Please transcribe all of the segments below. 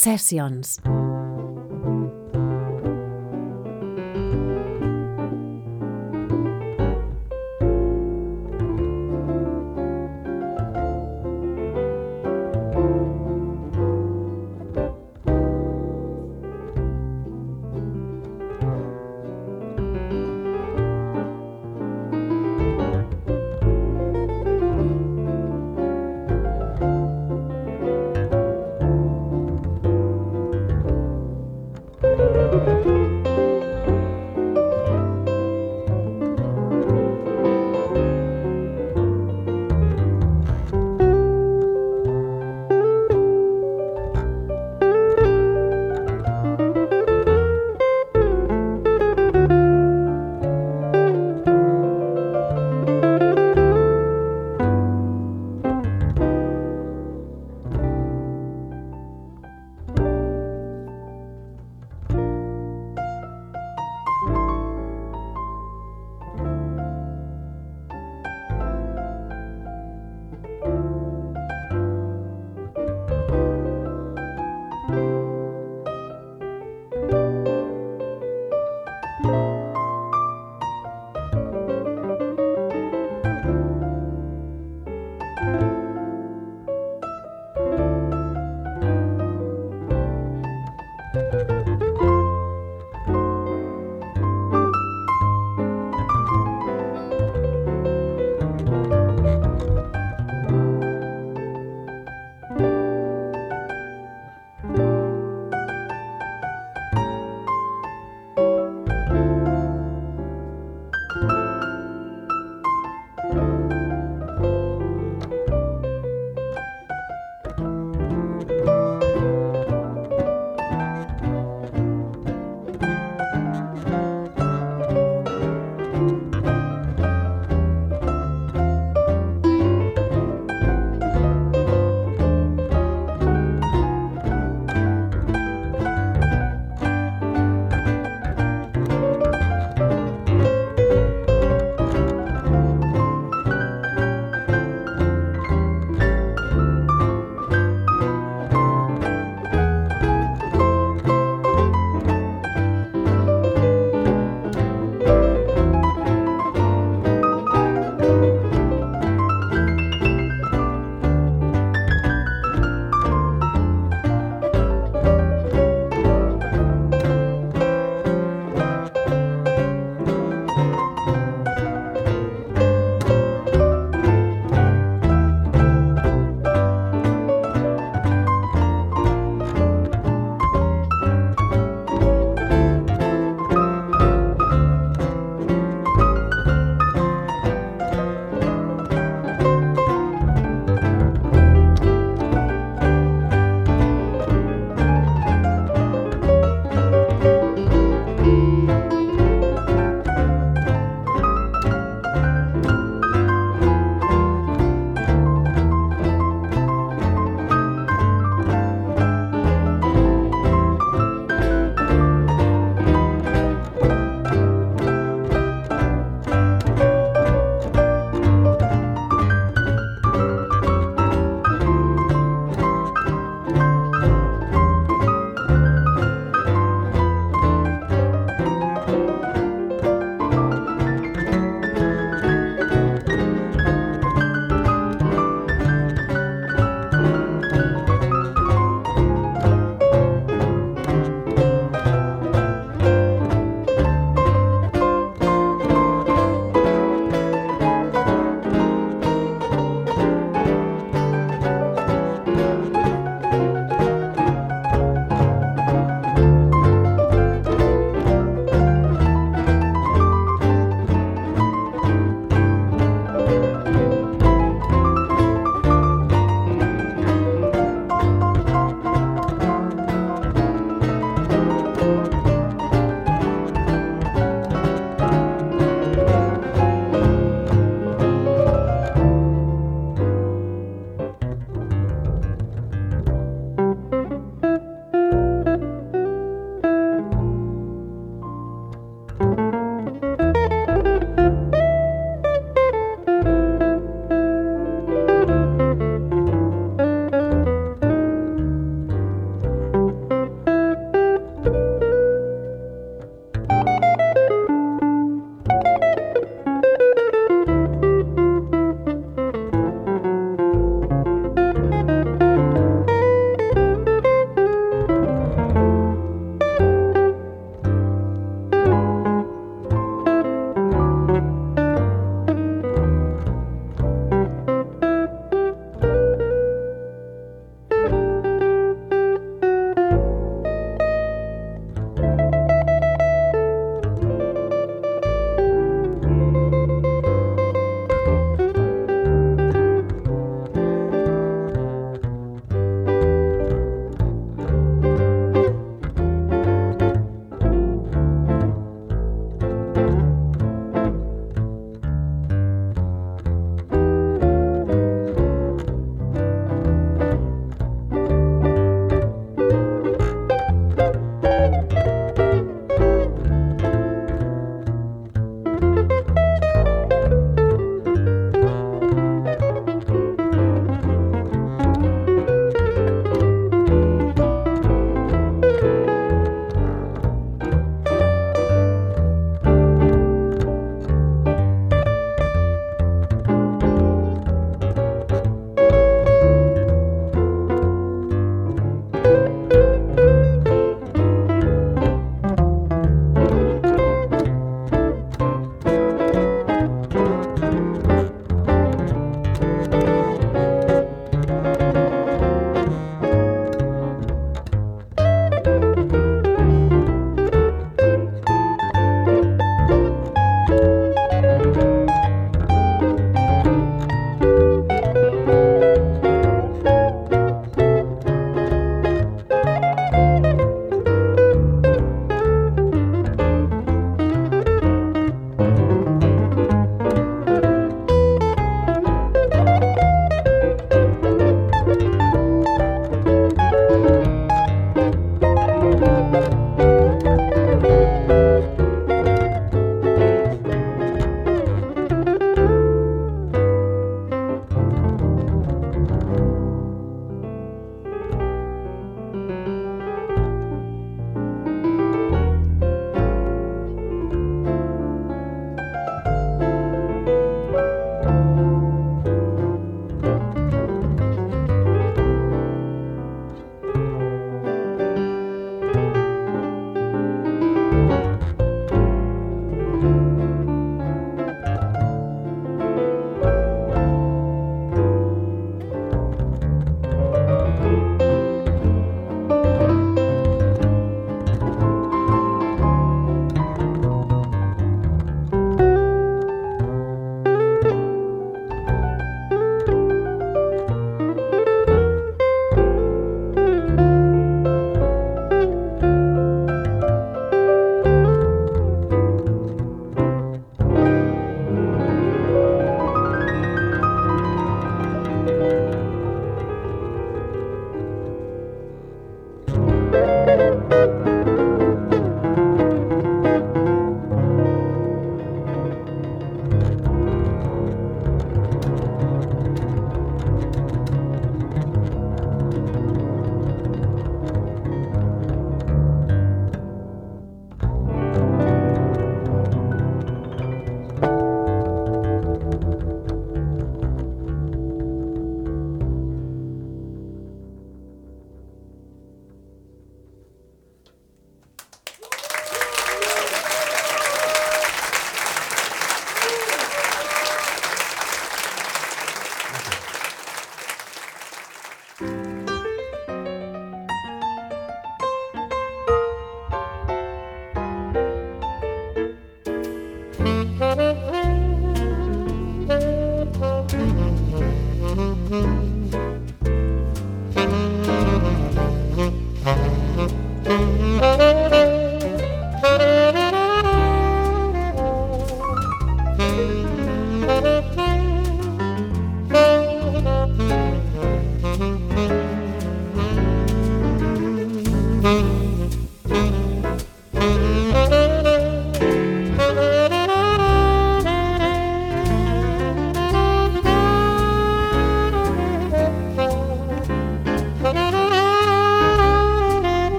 Sessions.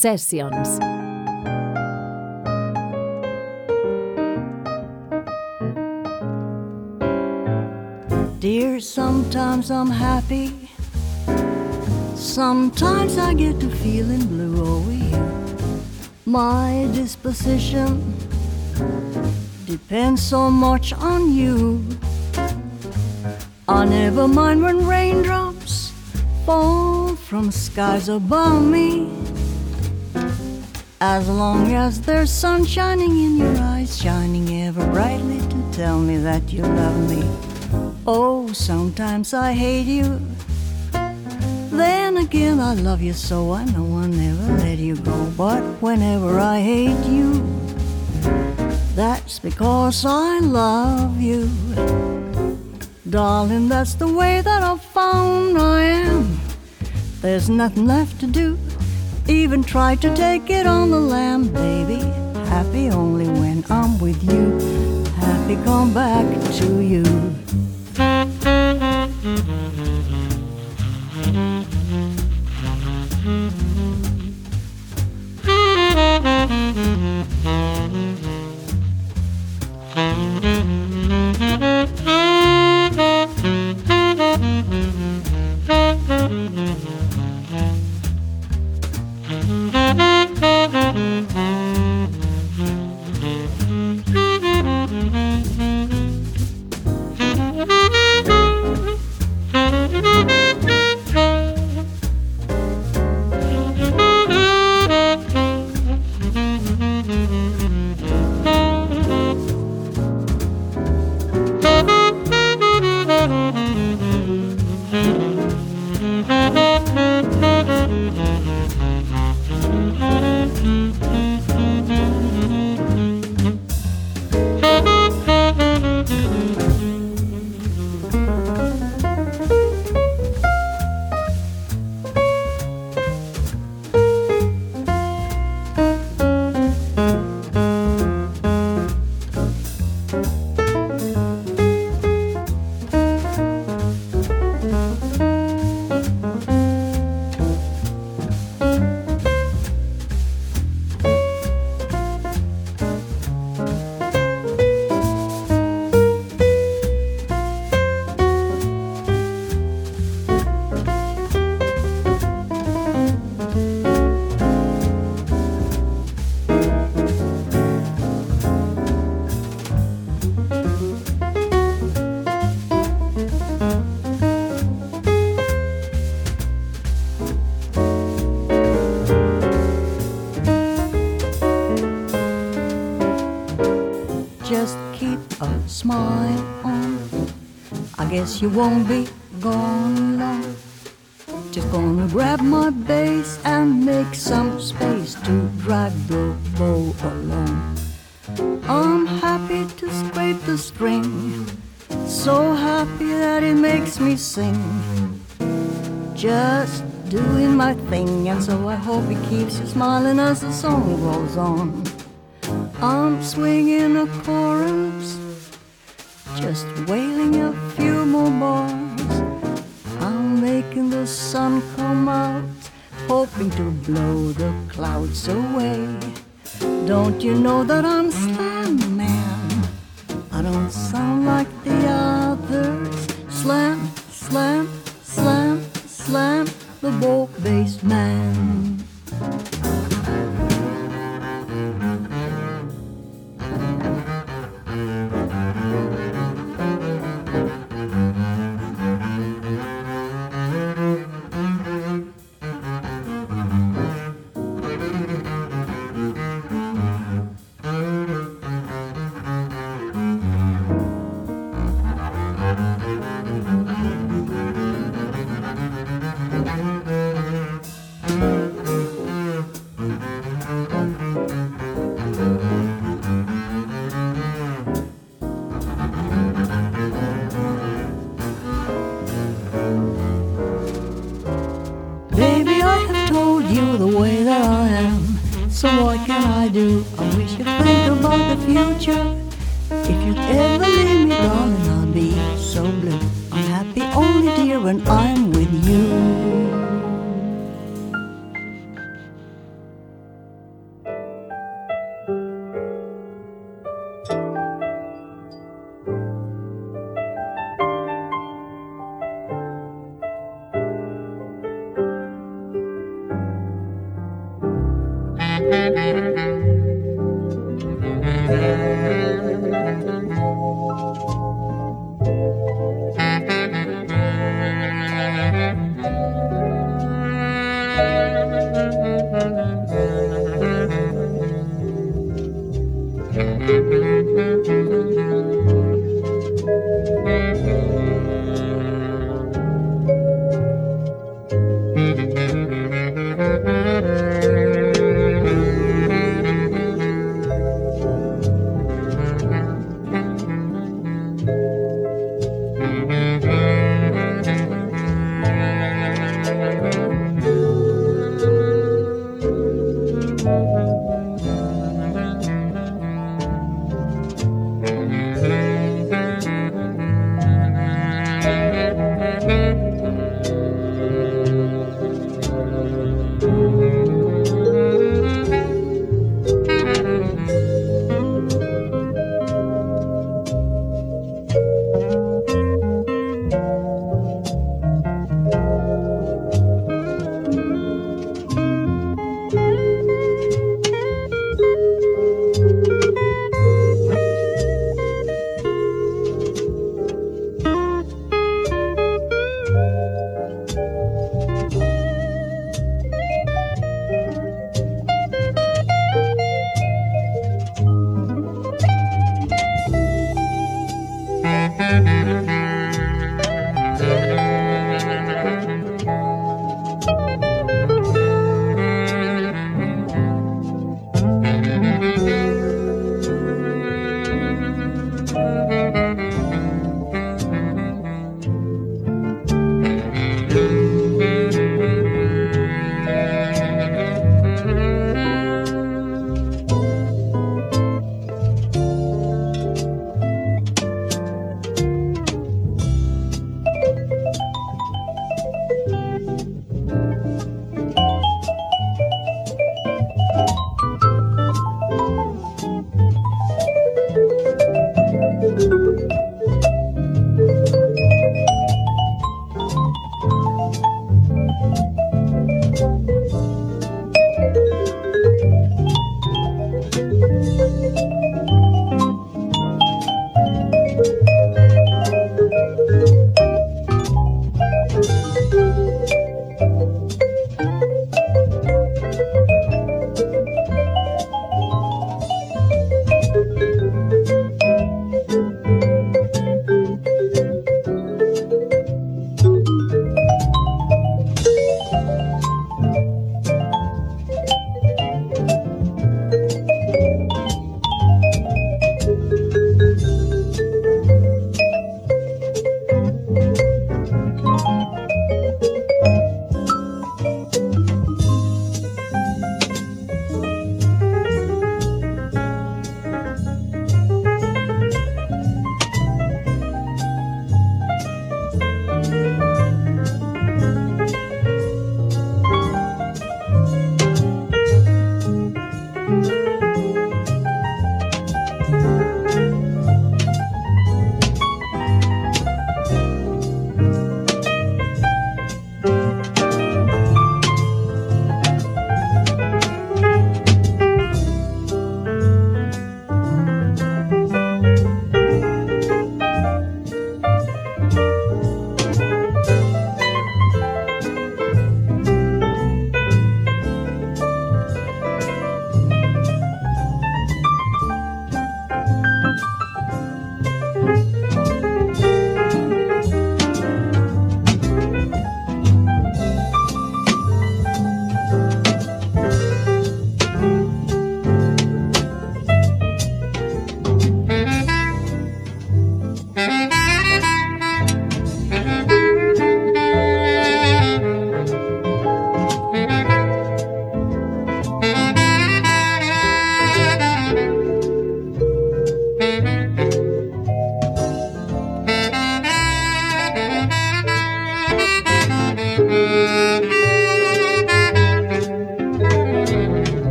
Sessions. Dear, sometimes I'm happy. Sometimes I get to feeling blue over you. My disposition depends so much on you. I never mind when raindrops fall from skies above me. As long as there's sun shining in your eyes, shining ever brightly to tell me that you love me. Oh, sometimes I hate you. Then again, I love you so I know I'll never let you go. But whenever I hate you, that's because I love you. Darling, that's the way that I've found I am. There's nothing left to do even try to take it on the lamb, baby. Happy only when I'm with you. Happy come back to you. Guess you won't be gone long. Just gonna grab my bass and make some space to drag the bow along. I'm happy to scrape the string, so happy that it makes me sing. Just doing my thing, and so I hope it keeps you smiling as the song rolls on. I'm swinging a chorus, hoping to blow the clouds away. Don't you know that I'm you the way that I am. So what can I do? I wish you'd think about the future. If you'd ever leave me, darling, I'll be so blue. I'm happy only, dear, when I'm with you.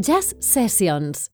Jazz Sessions.